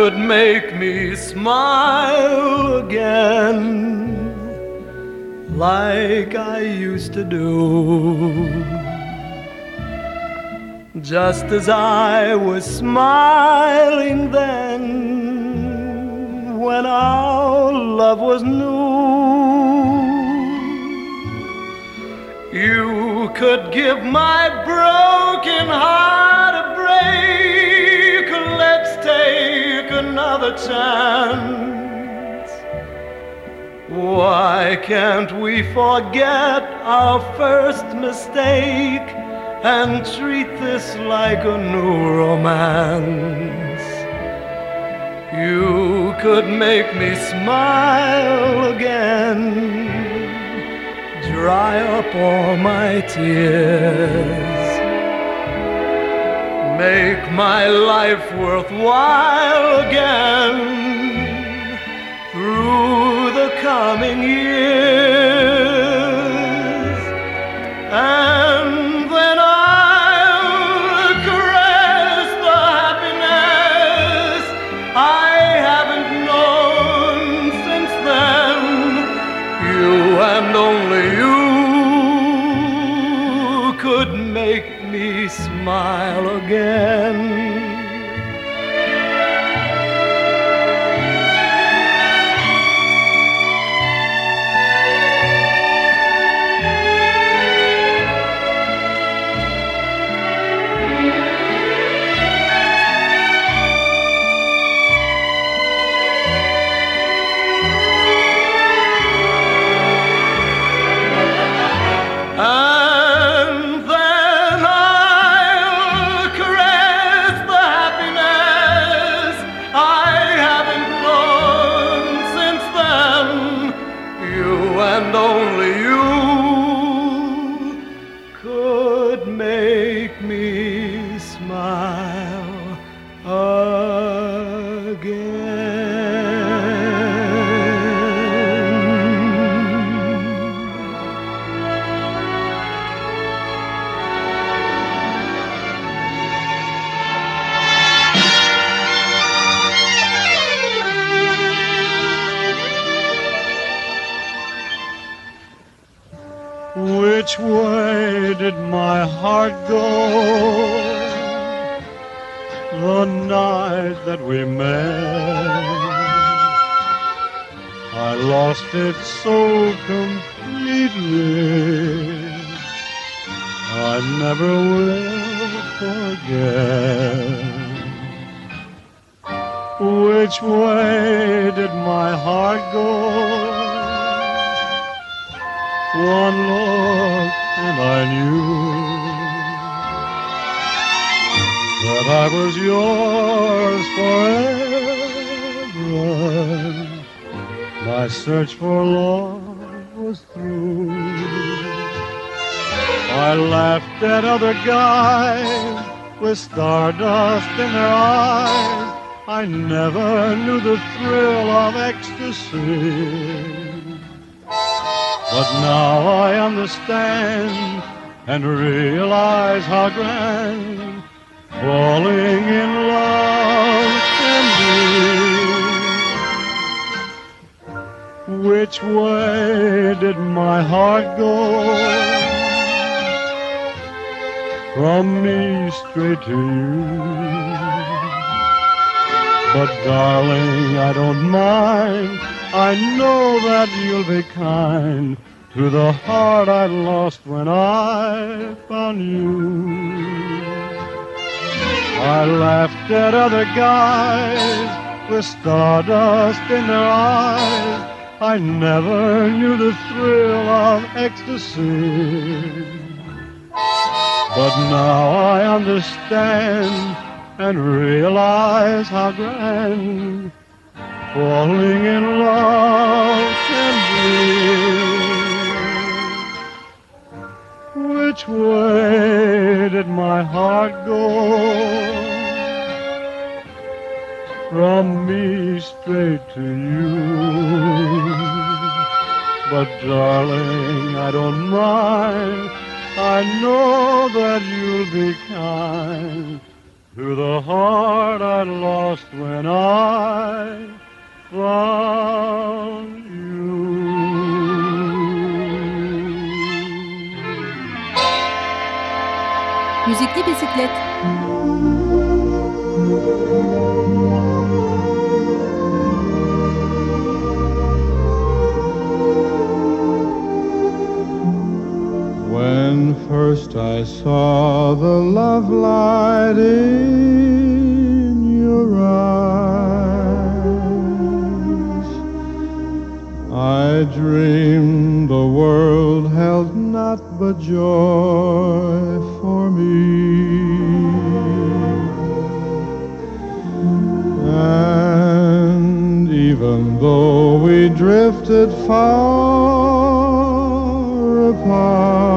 could make me smile again like I used to do. Just as I was smiling then when our love was new. You could give my broken heart a break. Another chance. Why can't we forget our first mistake and treat this like a new romance? You could make me smile again dry up all my tears. Make my life worthwhile again through the coming years. And One look and I knew that I was yours forever. My search for love was through. I laughed at other guys with stardust in their eyes. I never knew the thrill of ecstasy. But now I understand and realize how grand falling in love can be. Which way did my heart go? From me straight to you. But darling, I don't mind. I know that you'll be kind to the heart I lost when I found you. I laughed at other guys with stardust in their eyes. I never knew the thrill of ecstasy. But now I understand and realize how grand falling in love can be. Which way did my heart go? From me straight to you. But darling, I don't mind. I know that you'll be kind to the heart I lost when I found you. Müzikli bisiklet. First I saw the love light in your eyes, I dreamed the world held not but joy for me. And even though we drifted far apart,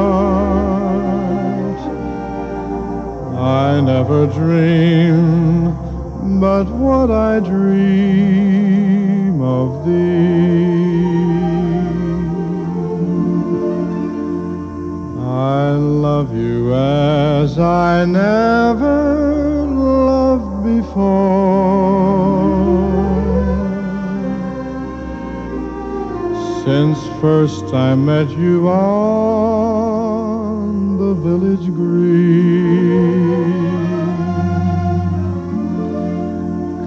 I never dream but what I dream of thee. I love you as I never loved before. Since first I met you the village green.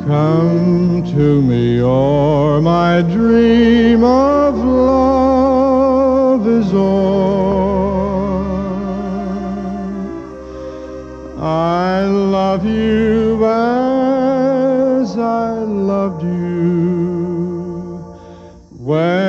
Come to me, or my dream of love is o'er. I love you as I loved you when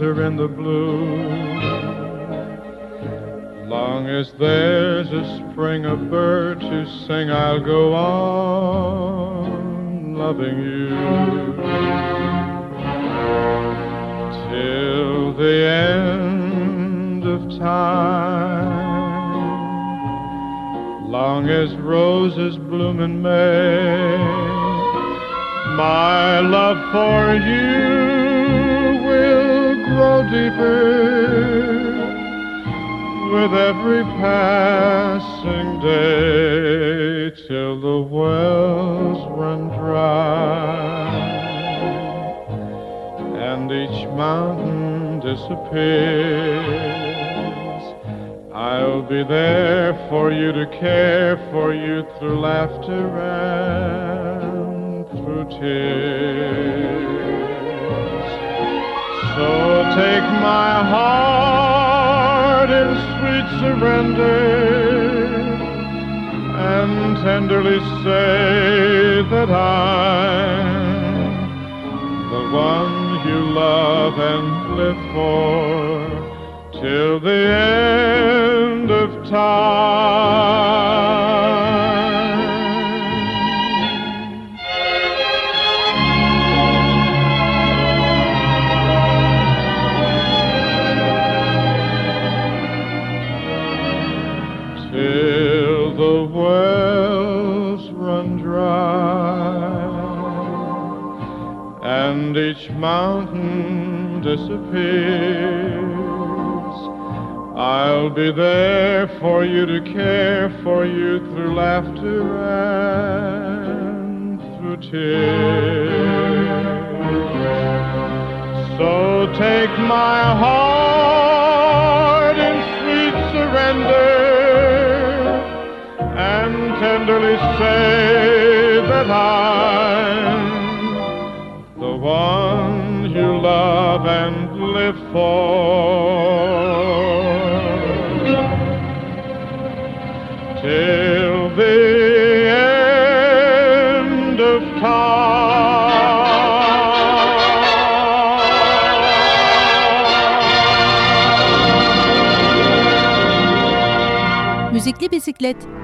are in the blue, long as there's a spring, of birds to sing, I'll go on loving you. Till the end of time. Long as roses bloom in May, my love for you grow deeper with every passing day till the wells run dry and each mountain disappears. I'll be there for you to care for you through laughter and through tears. Take my heart in sweet surrender and tenderly say that I'm the one you love and live for till the end of time. Disappears. I'll be there for you to care for you through laughter and through tears. So take my heart in sweet surrender and tenderly say that I'm love and live for. Till the end of time. Müzikli bisiklet.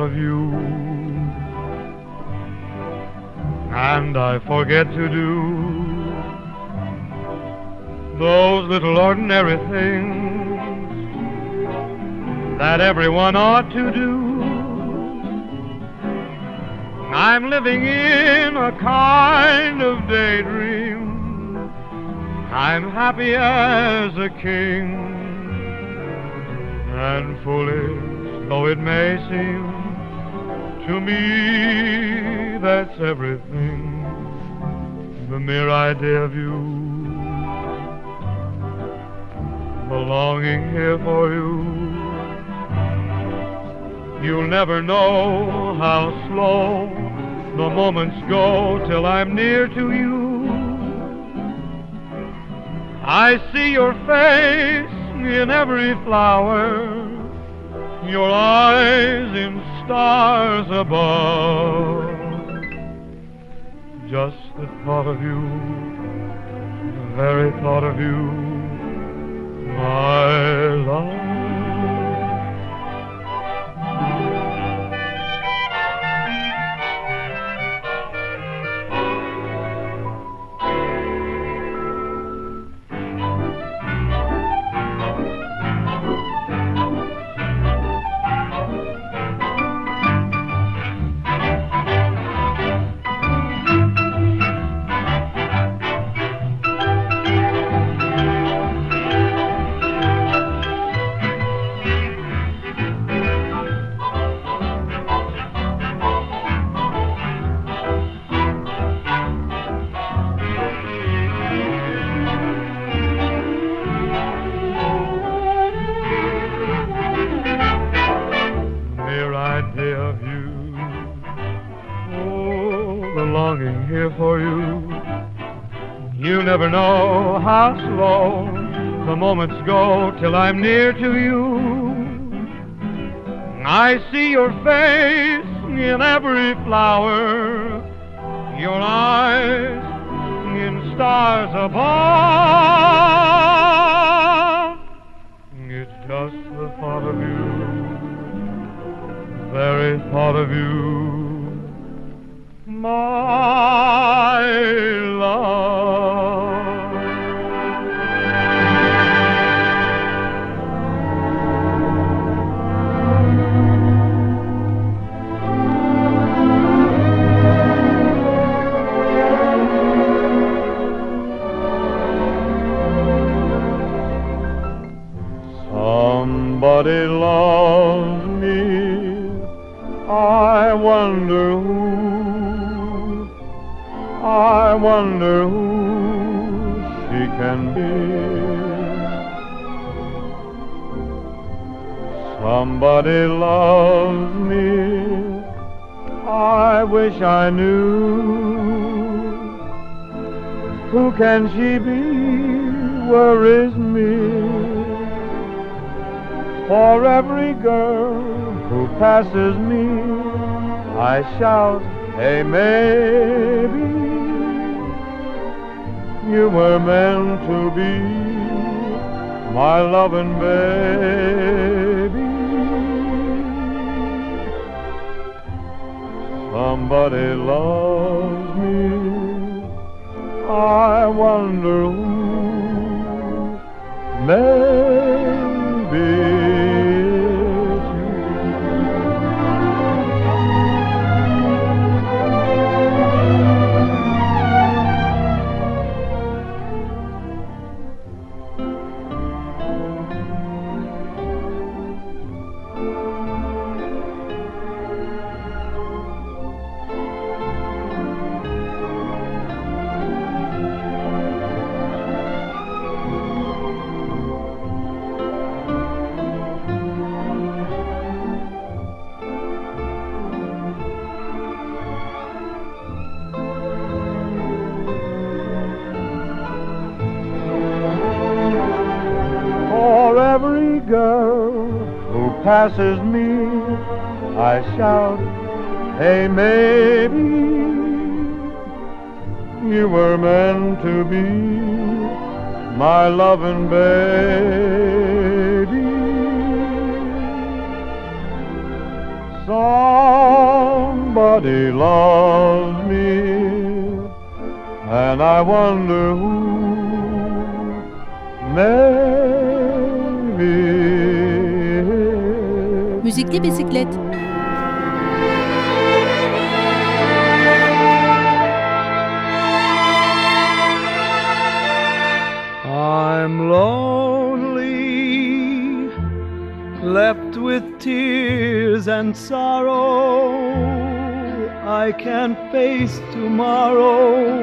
Of you, and I forget to do those little ordinary things that everyone ought to do. I'm living in a kind of daydream. I'm happy as a king. And foolish though it may seem to me, that's everything. The mere idea of you, belonging here for you. You'll never know how slow the moments go till I'm near to you. I see your face in every flower, your eyes in stars above. Just the thought of you, the very thought of you, my love. Till I'm near to you. I see your face in every flower, your eyes in stars above. Passes me, I shout, hey, maybe you were meant to be my loving baby. Somebody loves me, and I wonder who. Müzikli Bisiklet I'm lonely, left with tears and sorrow. I can't face tomorrow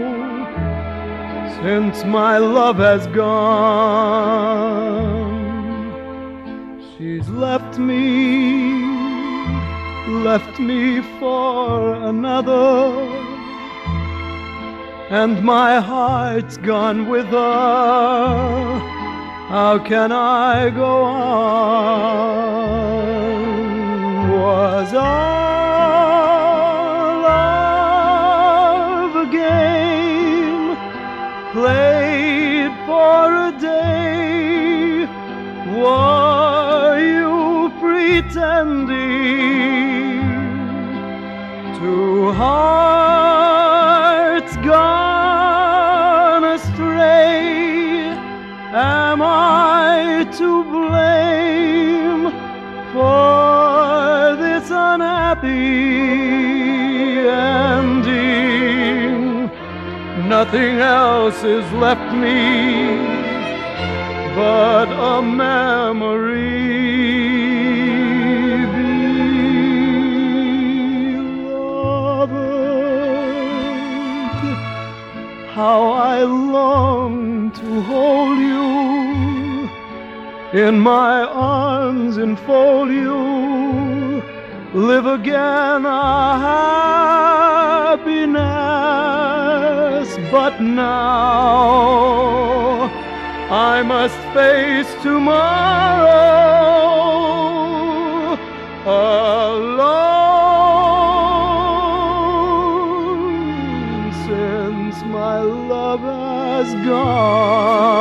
since my love has gone. She's left me, left me for another, and my heart's gone with her. How can I go on? Was our Nothing else is left me but a memory. how I long to hold you in my arms, enfold you, live again our happiness. But now I must face tomorrow alone. Since my love has gone.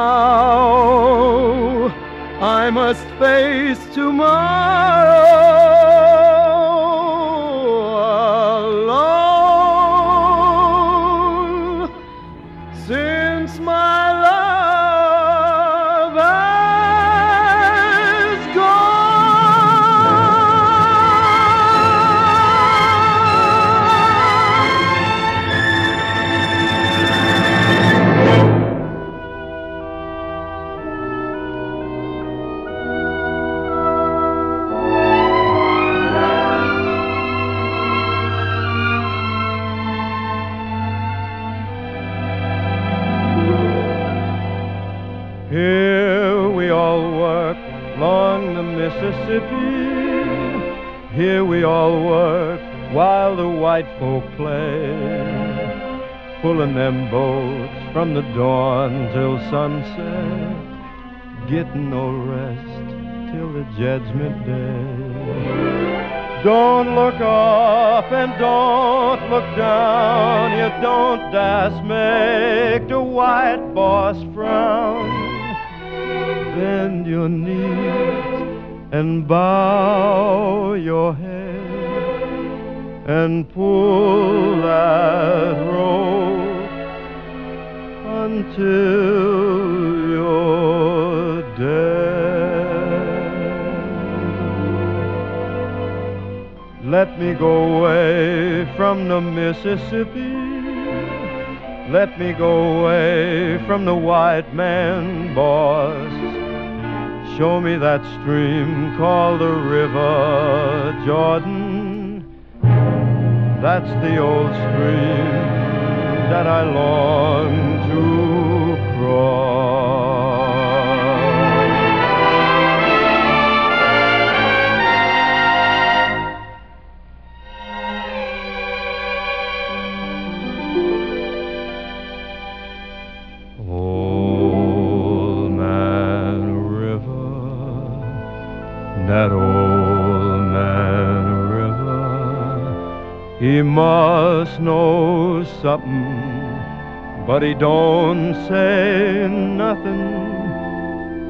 now. I must face tomorrow. Folk play, pulling them boats from the dawn till sunset, getting no rest till the judgment day. Don't look up and don't look down. You don't dast make the white boss frown. Bend your knees and bow your head and pull that rope until you're dead. Let me go away from the Mississippi. Let me go away from the white man boss. Show me that stream called the River Jordan. That's the old stream that I long to cross. He must know something, but he don't say nothing.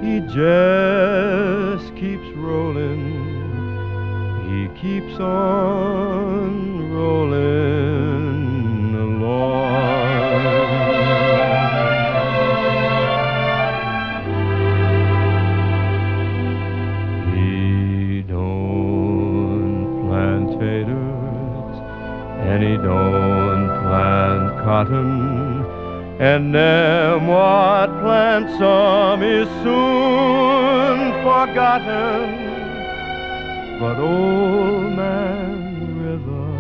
He just keeps rolling. He keeps on rolling don't plant cotton. And them what plant some is soon forgotten. But old man River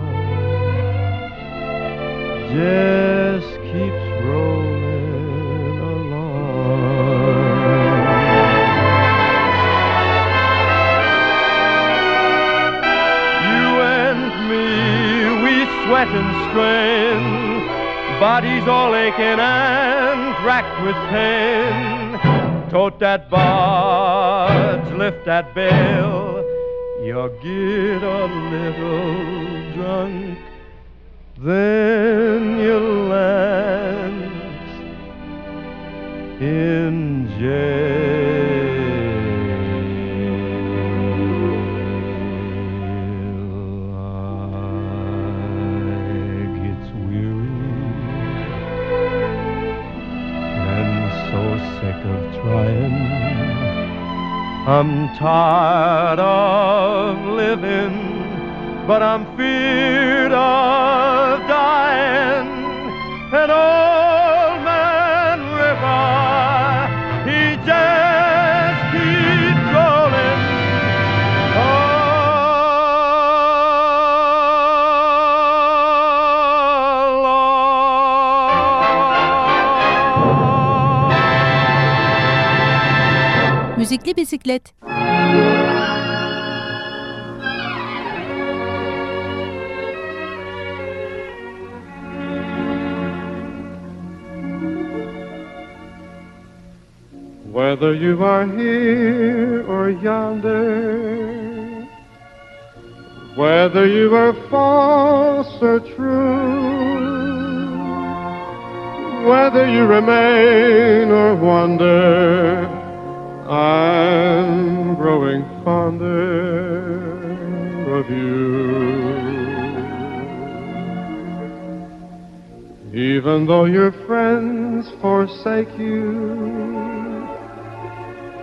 sweat and strain, bodies all aching and racked with pain. Tote that barge, lift that bale, you get a little drunk, then Tired of living, but I'm feared of dying. An old man river, he just keeps rolling. along. Müzikli bisiklet. Whether you are here or yonder, whether you are false or true, whether you remain or wander, I'm growing fonder of you. Even though your friends forsake you,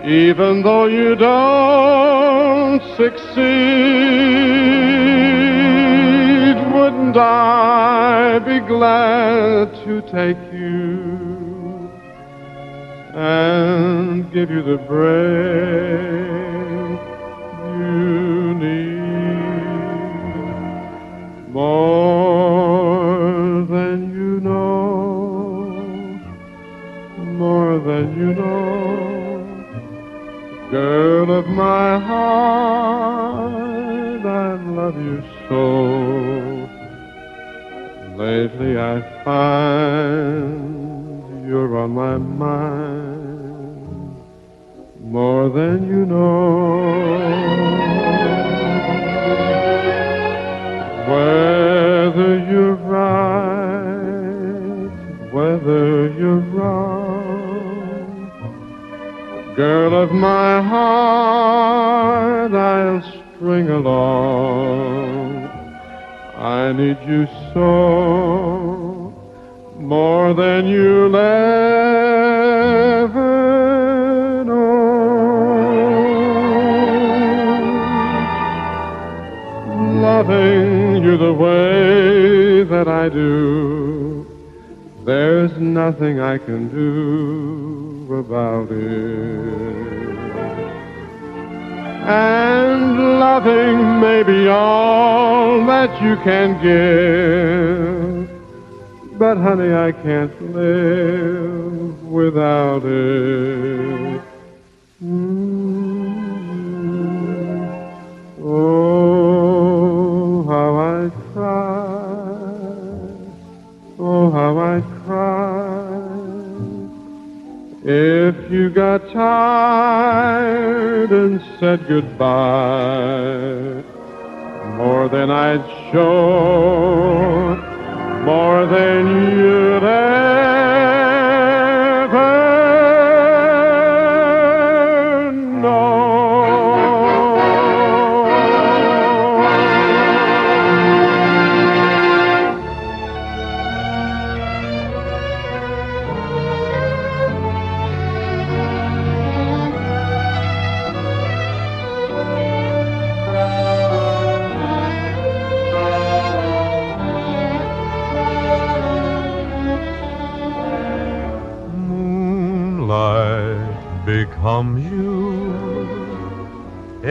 even though you don't succeed, wouldn't I be glad to take you and give you the break you need? More than you know, more than you know girl of my heart. I love you so. Lately I find you're on my mind more than you know. Whether you're right, whether you're wrong, girl of my heart, I'll string along. I need you so, more than you'll ever know. Loving you the way that I do, there's nothing I can do about it. And loving may be all that you can give. But honey, I can't live without it. Mm. Oh, how I cry. Oh, how I cry. If you got tired and said goodbye, more than I'd show, more than you'd ever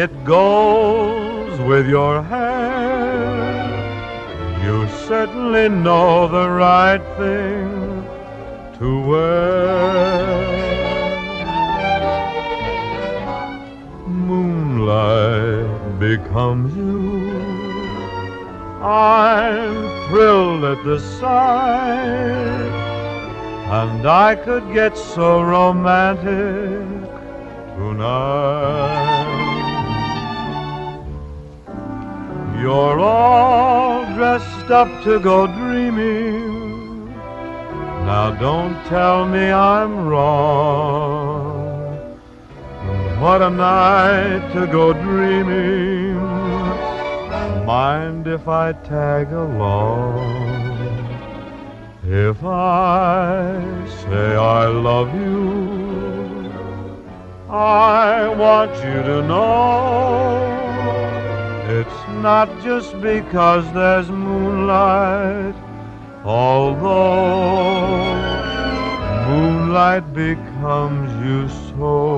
It goes with your hair. You certainly know the right thing to wear. Moonlight becomes you. I'm thrilled at the sight. And I could get so romantic tonight. You're all dressed up to go dreaming. Now don't tell me I'm wrong. What a night to go dreaming. Mind if I tag along? If I say I love you, I want you to know it's not just because there's moonlight, although moonlight becomes you so.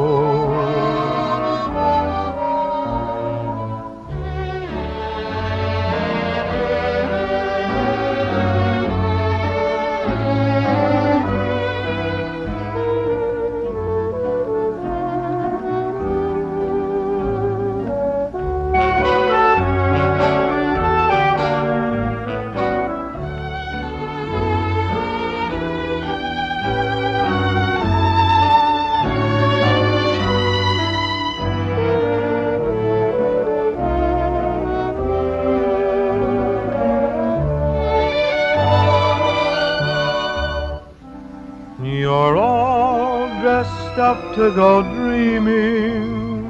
Up to go dreaming.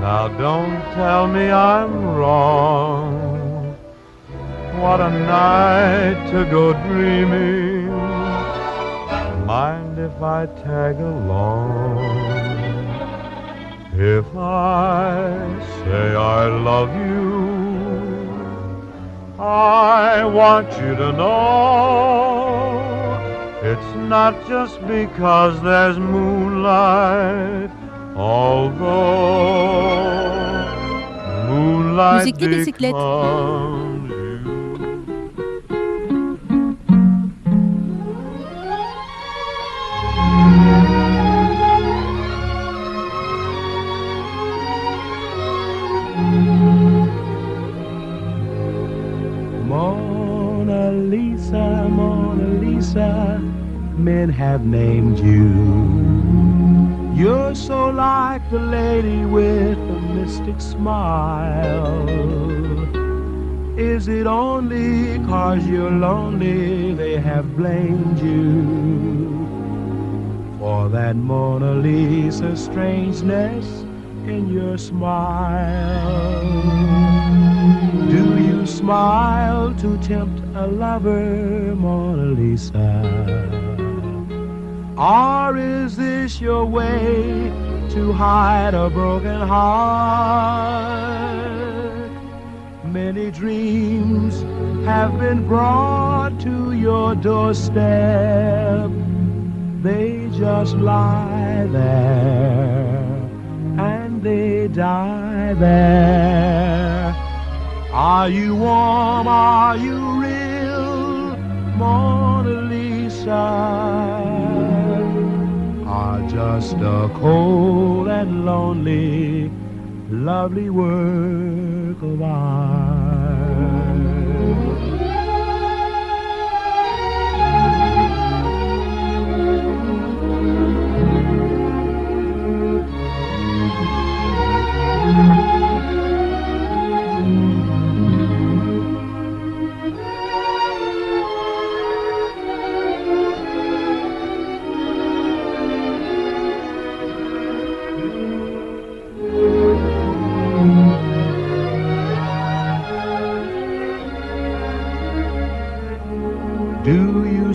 Now don't tell me I'm wrong. What a night to go dreaming. Mind if I tag along? If I say I love you, I want you to know not just because there's moonlight, although moonlight becomes you. Mona Lisa, Mona Lisa men have named you. You're so like the lady with the mystic smile. Is it only cause you're lonely they have blamed you for that Mona Lisa strangeness in your smile? Do you smile to tempt a lover, Mona Lisa? Or is this your way to hide a broken heart? Many dreams have been brought to your doorstep. They just lie there and they die there. Are you warm? Are you real, Mona Lisa? Just a cold and lonely, lovely work of art.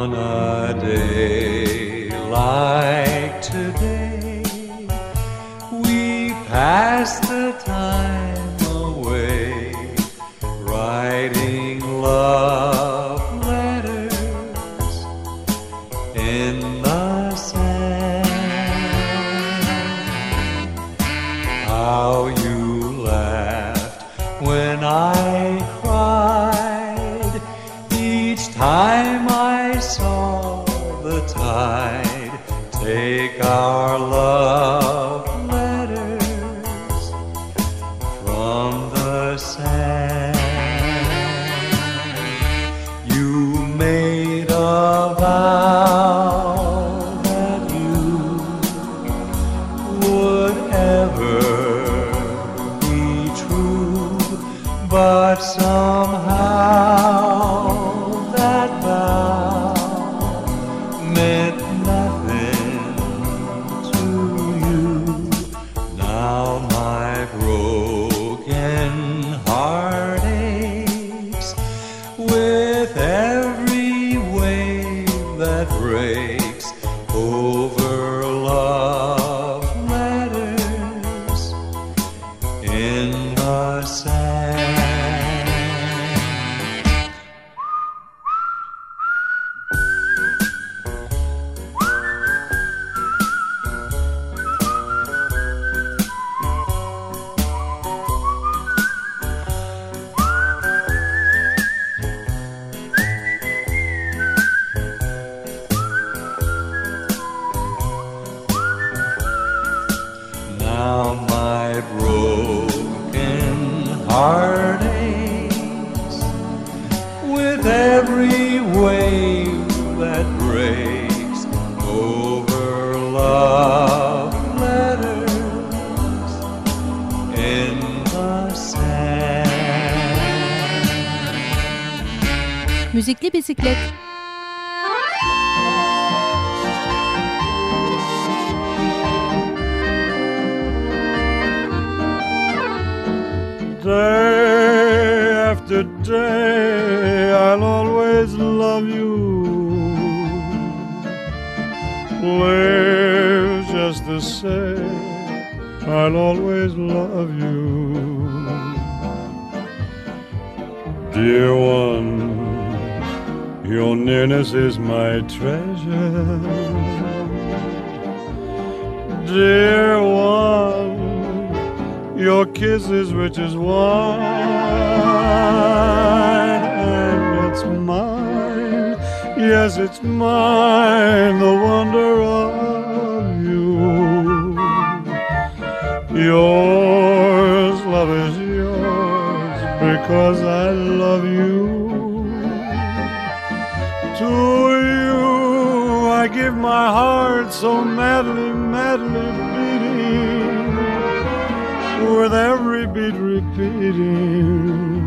On a day like today, we pass a Live just the same, I'll always love you. Dear one, your nearness is my treasure. Dear one, your kiss is rich as wine, Yes, it's mine, the wonder of you. Yours, love is yours, because I love you. To you, I give my heart so madly, madly beating with every beat repeating,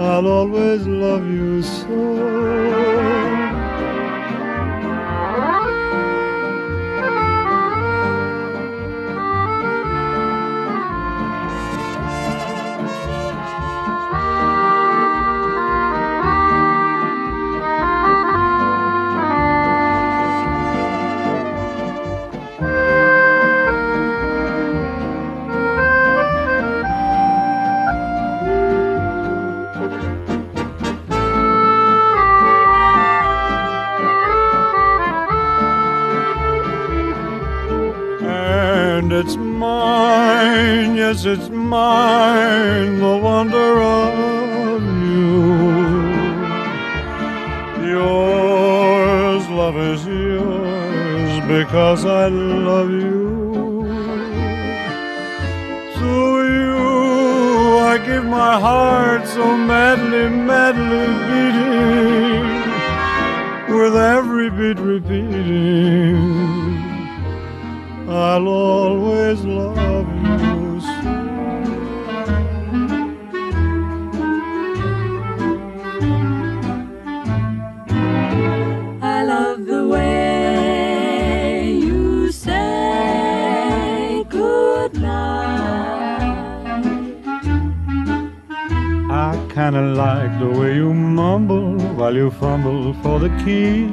I'll always love you so. Because I love you. To you, I give my heart so madly, madly beating, with every beat repeating. I'll always love you. I like the way you mumble while you fumble for the key.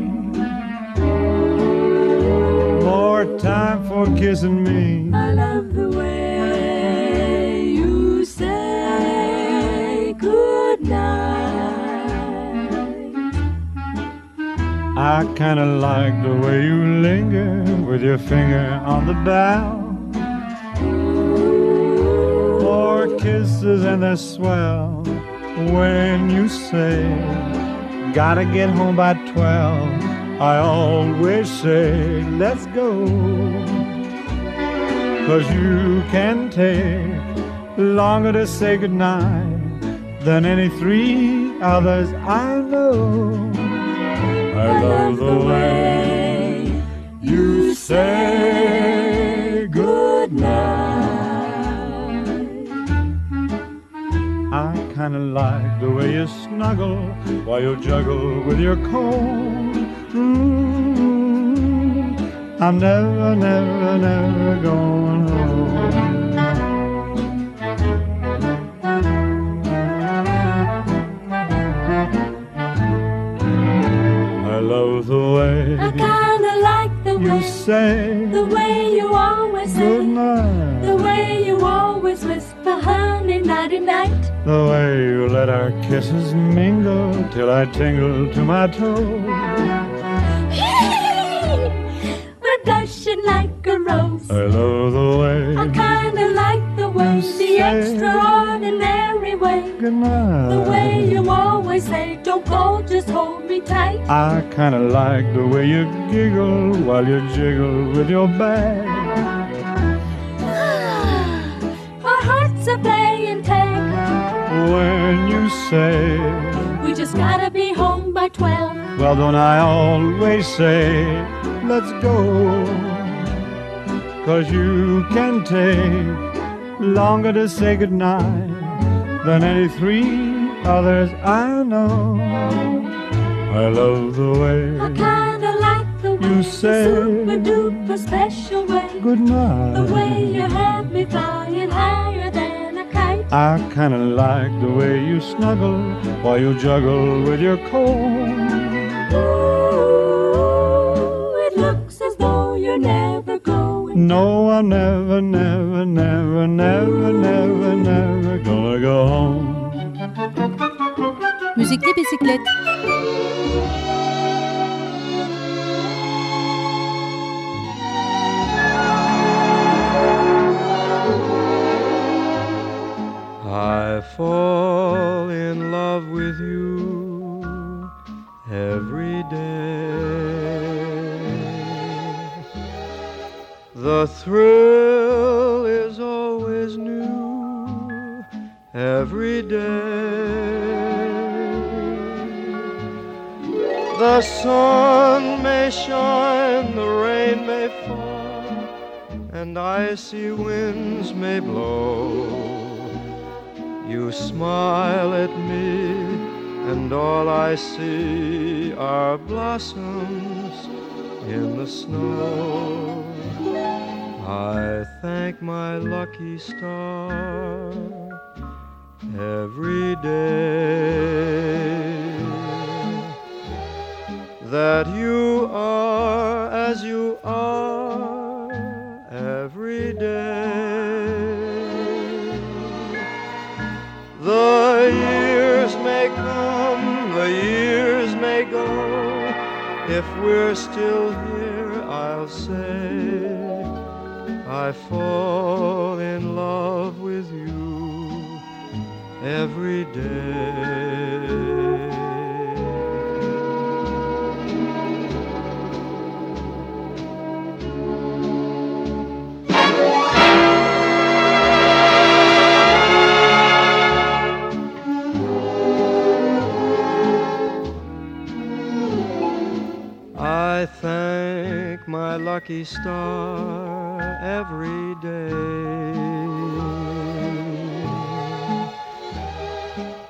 More time for kissing me. I love the way you say goodnight. I kinda like the way you linger with your finger on the bow. More kisses and they're swell when you say, Gotta get home by twelve. I always say, Let's go. Cause you can take longer to say goodnight than any three others I know. I love the way you say goodnight. Kinda like the way you snuggle while you juggle with your comb. Mm, I'm never, never, never going kisses mingle till I tingle to my toes. We're blushing like a rose. I love the way. I kinda like the way, the extraordinary way. good The way you always say, don't go, just hold me tight. I kinda like the way you giggle while you jiggle with your bag. Say, We just gotta be home by 12. well, don't I always say, let's go. Cause you can take longer to say goodnight than any three others I know. I love the way. I kinda like the way, You say super duper special way. good The way you have me flying higher than a kite. I kinda like the way you snuggle while you juggle with your comb. Ooh, it looks as though you're never going. No, I'm never, never, never, never, never, never gonna go home. Müzikli bisiklet. I fall in love with you every day. The thrill is always new every day. The sun may shine, the rain may fall, and icy winds may blow. Smile at me, and all I see are blossoms in the snow. I thank my lucky star every day lucky star every day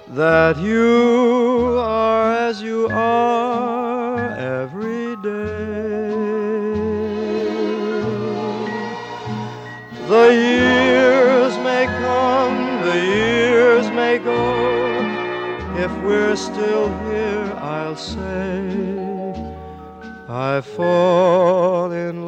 that you are as you are every day. The years may come, the years may go. If we're still here, I'll say. I fall in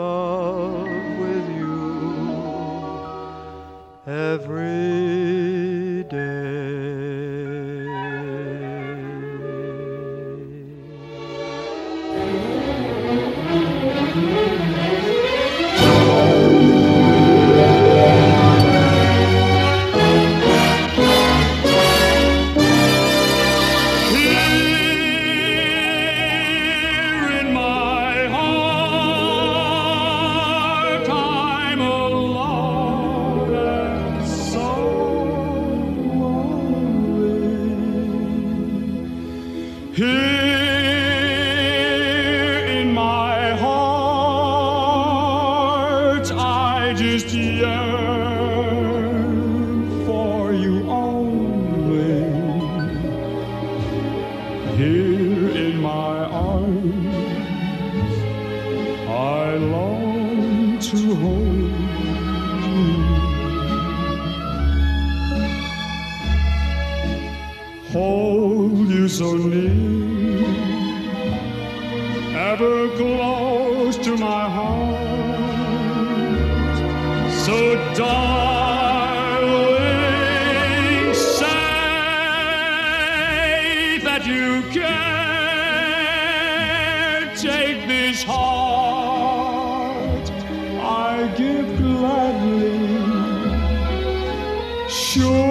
that you can take this heart I give gladly. Sure,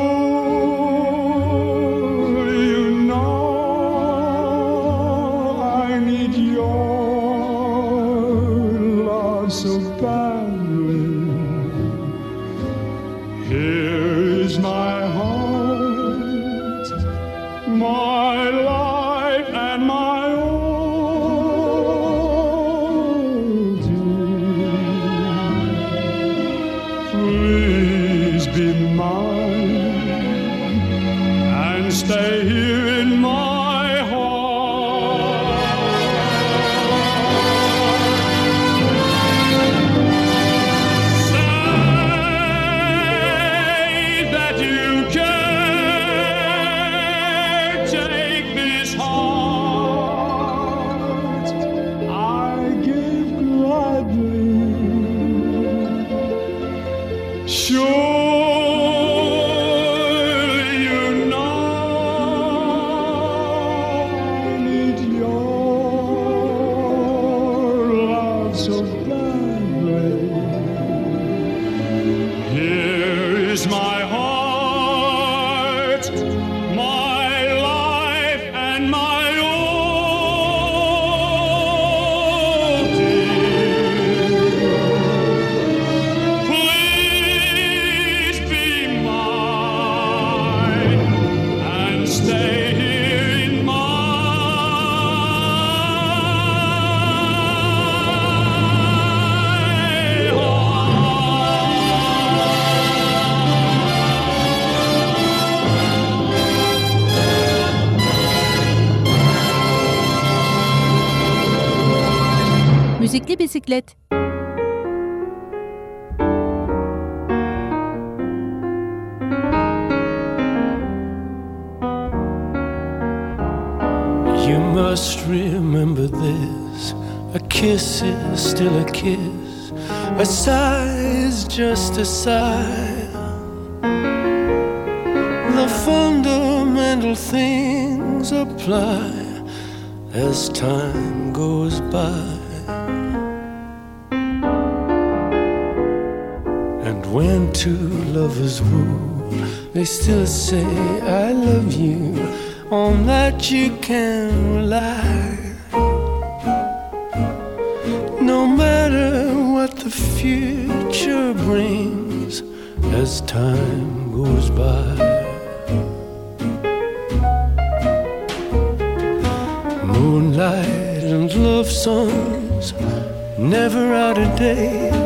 bisiklet. You must remember this. A kiss is still a kiss. A sigh is just a sigh. The fundamental things apply as time goes by. When two lovers woo, they still say, I love you. On that you can rely. No matter what the future brings as time goes by. Moonlight and love songs, never out of date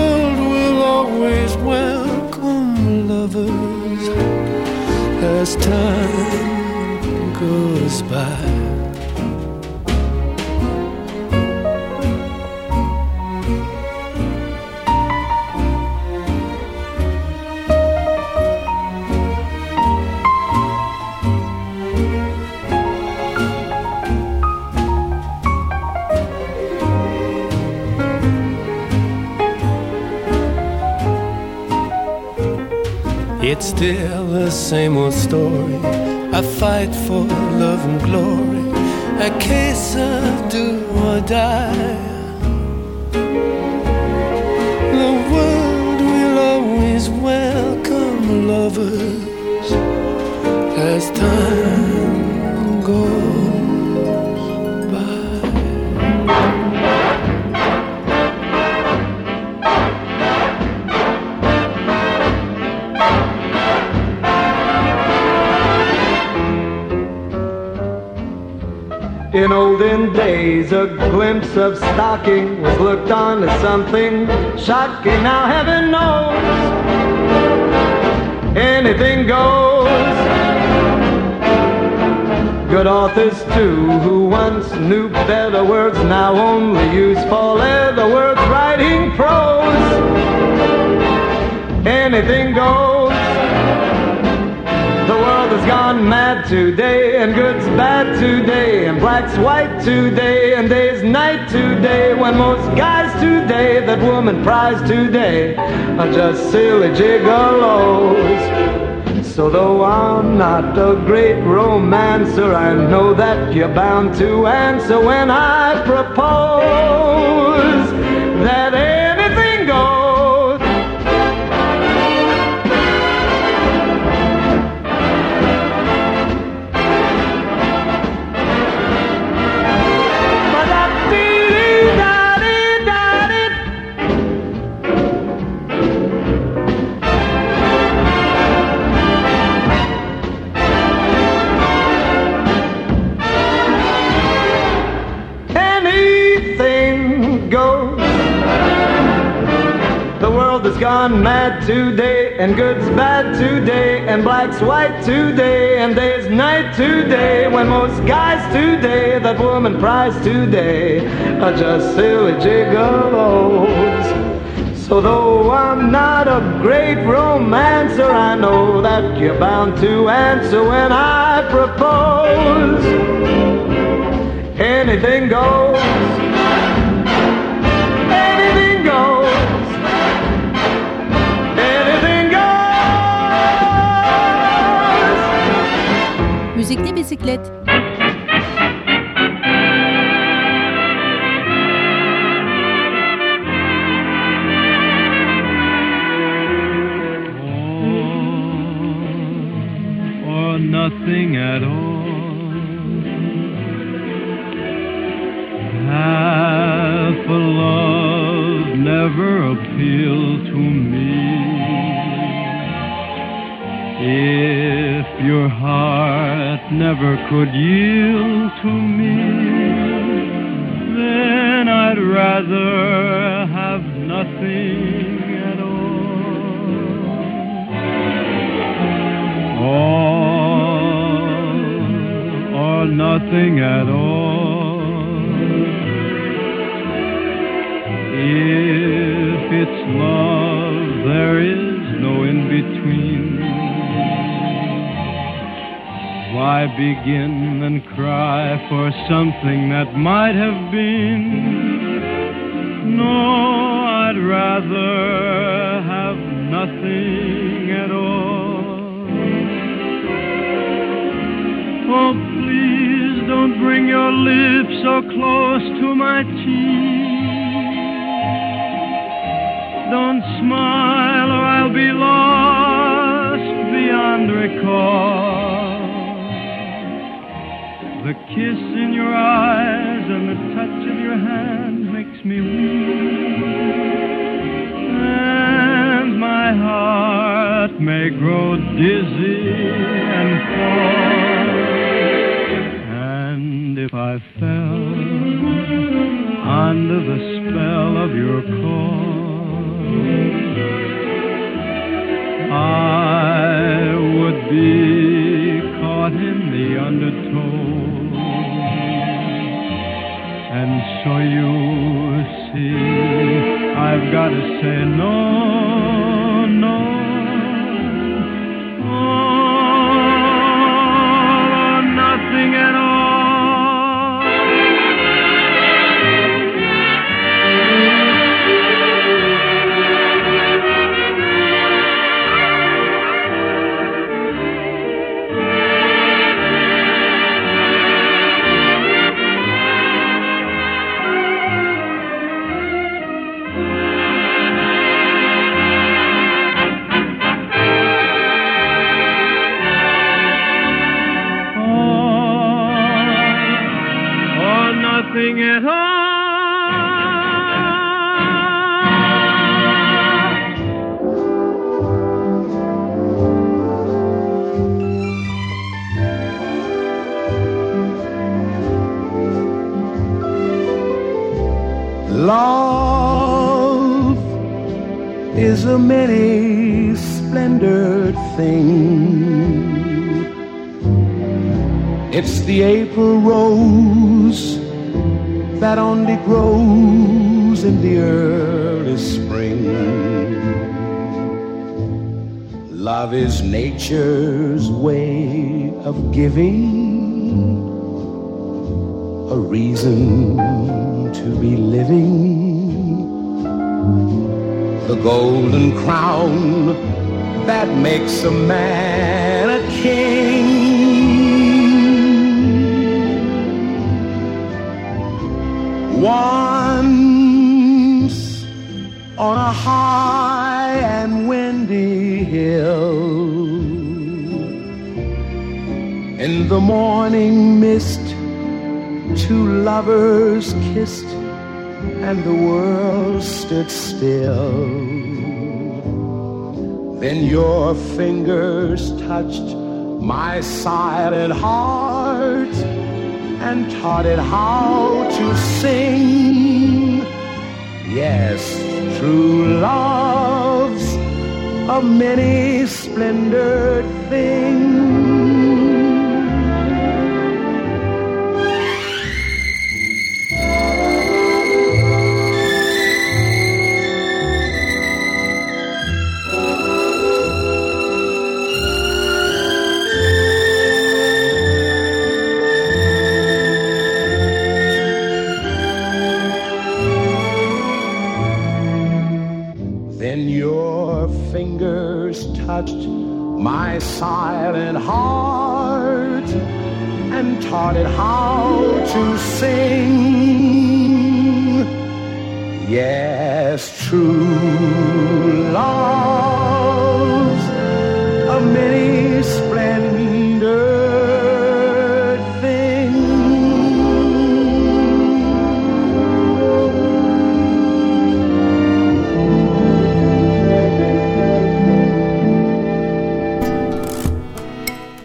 as time goes by. It's still the same old story. I fight for love and glory. A case of do or die. The world will always welcome lovers as time In olden days, a glimpse of stocking was looked on as something shocking. Now heaven knows anything goes. Good authors too, who once knew better words, now only use four-letter words writing prose. Anything goes. World has gone mad today, and good's bad today, and black's white today, and day's night today. When most guys today that woman prize today are just silly gigolos. So though I'm not a great romancer, I know that you're bound to answer when I propose gone mad today, and good's bad today, and black's white today, and day's night today. When most guys today that woman prize today are just silly gigolos. So though I'm not a great romancer, I know that you're bound to answer when I propose. Anything goes. Müzikli bisiklet. or nothing at all. If your heart never could yield to me, then I'd rather have nothing at all. All Or nothing at all. If it's love, there is no in between. Why begin and cry for something that might have been? No, I'd rather have nothing at all. Oh, please don't bring your lips so close to my cheek. Don't smile or I'll be lost beyond recall. The kiss in your eyes and the touch of your hand makes me weak. And my heart may grow dizzy and fall. And if I fell under the spell of your call, I would be caught in the undertow. And so you see, I've got to say no, lovers kissed and the world stood still. Then your fingers touched my silent heart and taught it how to sing. Yes, true love's a many splendored thing. When your fingers touched my silent heart and taught it how to sing. Yes, true love's a many